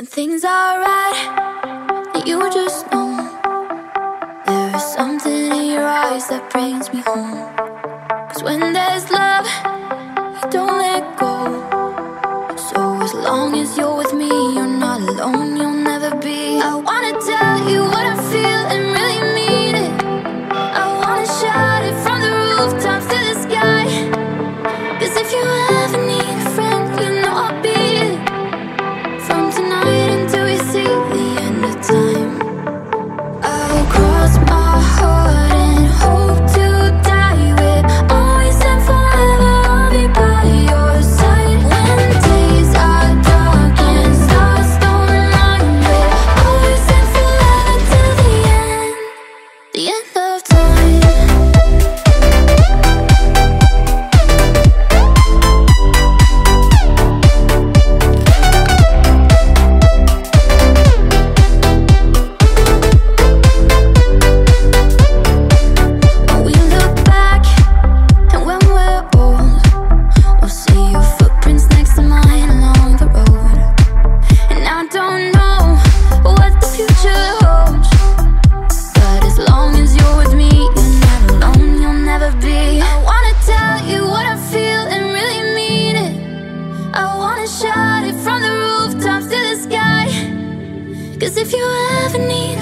When things are right, you just know there is something in your eyes that brings me home. Cause when there's love, you don't let go. So as long as you're with me, you're not alone, you'll wanna shout it from the rooftops to the sky. Cause if you ever need